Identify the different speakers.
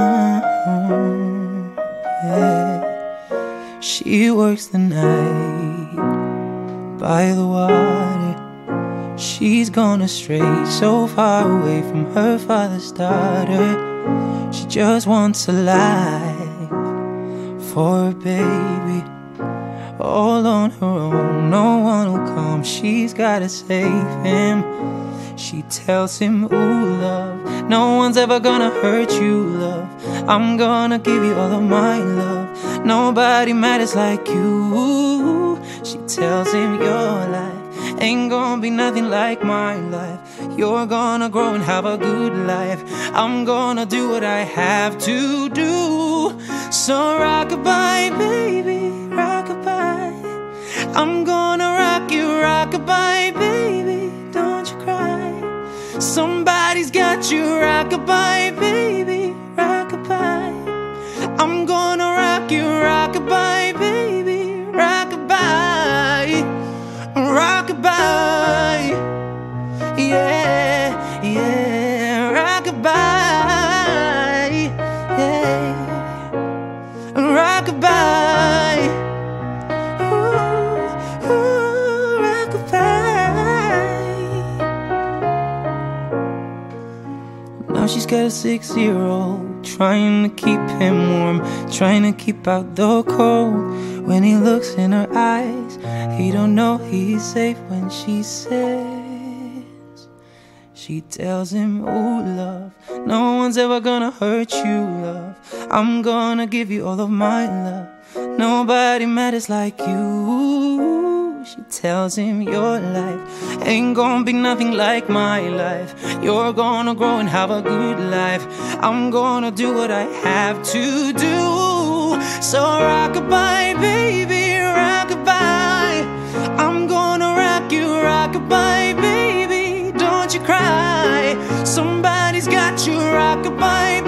Speaker 1: Mm, yeah. She works the night by the water. She's gone astray, so far away from her father's daughter. She just wants a life for a baby. All on her own, no one will come. She's gotta save him. She tells him, Ooh, love, no one's ever gonna hurt you, love. I'm gonna give you all of my love. Nobody matters like you. She tells him, Your life ain't gonna be nothing like my life. You're gonna grow and have a good life. I'm gonna do what I have to do. So, rock rockabye, baby, rock rockabye. I'm gonna rock you, rock rockabye, baby. Somebody's got you, rockabye, baby, rockabye. I'm gonna rock you, rockabye, baby, rockabye, rockabye. Yeah, yeah, rockabye, yeah, rockabye. She's got a six year old, trying to keep him warm, trying to keep out the cold. When he looks in her eyes, he don't know he's safe when she says, She tells him, Oh, love, no one's ever gonna hurt you, love. I'm gonna give you all of my love. Nobody matters like you. She tells him your life ain't gonna be nothing like my life. You're gonna grow and have a good life. I'm gonna do what I have to do. So rockabye, baby, rockabye. I'm gonna rock you, rockabye, baby. Don't you cry. Somebody's got you, rock rockabye,